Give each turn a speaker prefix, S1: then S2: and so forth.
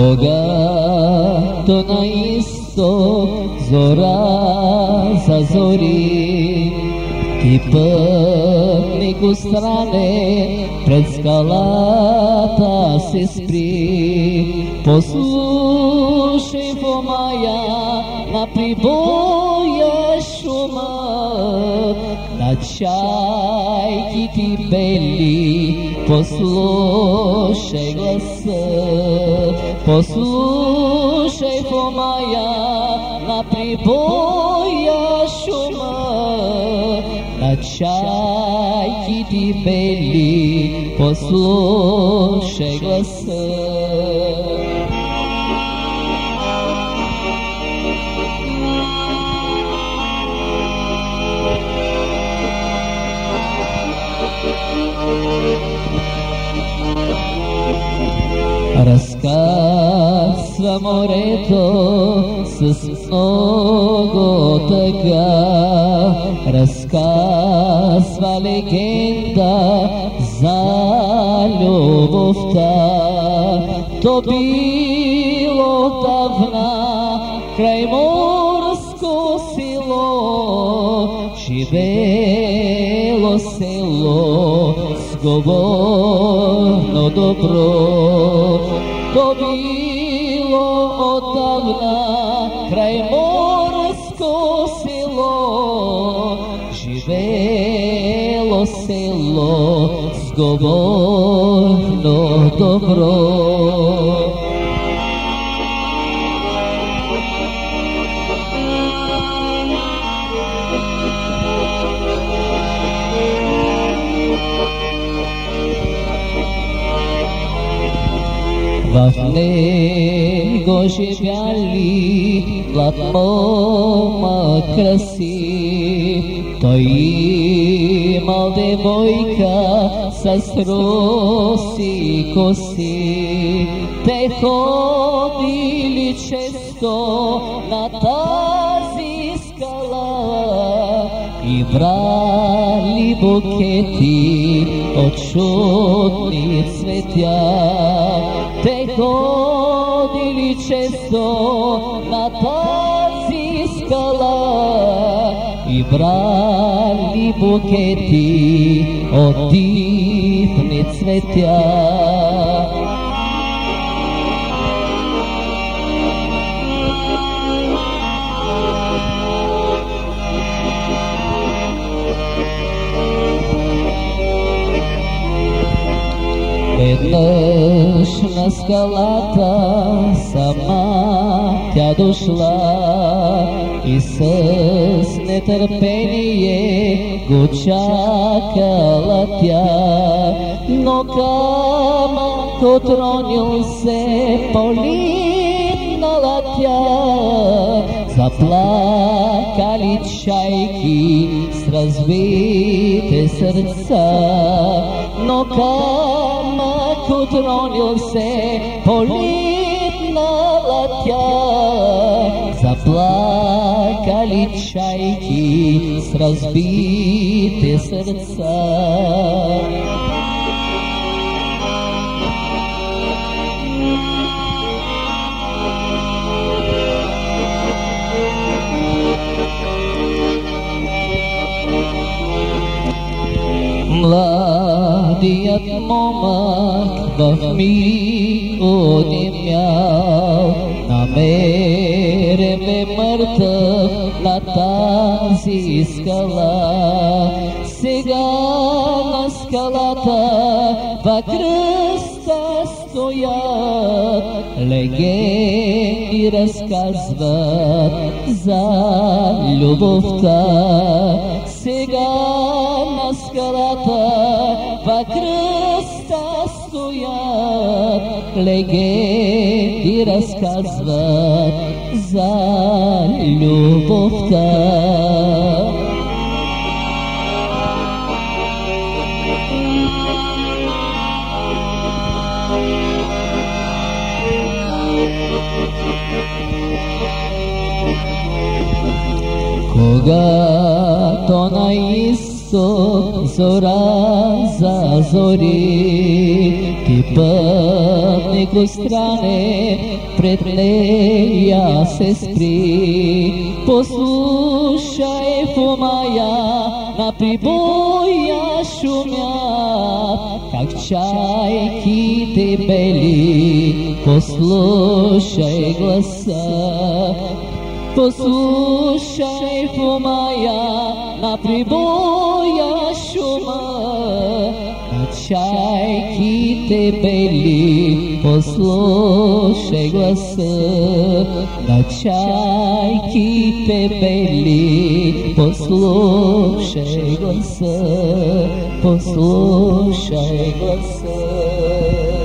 S1: Bogato na isto zora za zori. Ki pamniku strane pred skalata se spri Posluši pomaja na priboje šuma. Na čajki ti beli poslušaj glasa гласа, послушай по моя на прибоя шума, на чайки ти бели, послушай гласа. Разказва морето с много тъга, разказва легенда за любовта. То било давна край морско село, живело село сговорно добро. То било отдавна край морско село, живело село сговорно добро. В него живяли млад мома краси. Той имал девойка с роси коси. Те ходили често на тази скала и брали букети от чудни цветя. Те hodili često na taci skala i brali buketi od divne cvetja. Jedno на скалата сама тя дошла и с нетърпение го чакала тя. Но камък отронил се политнала тя, заплакали чайки с разбите сърца. Но камък отронил се политнала тя, заплакали чайки с разбите сърца. Младият момък в миг онемял, намерен бе мъртъв на тази скала. Сега на скалата в кръста стоят, легенди разказват за любовта. Сега на скалата в кръста стоят, легенди разказват за любовта. Когато на изток зора зазори, ти пътник neku strane pretleja se skri Poslušaj Fomaja na priboja šumja Kak čajki te beli poslušaj glasa Posłuchaj Humaja na przyboja szuma Чайки те бели, послушай гласа. На чайки те бели, послушай гласа, послушай гласа.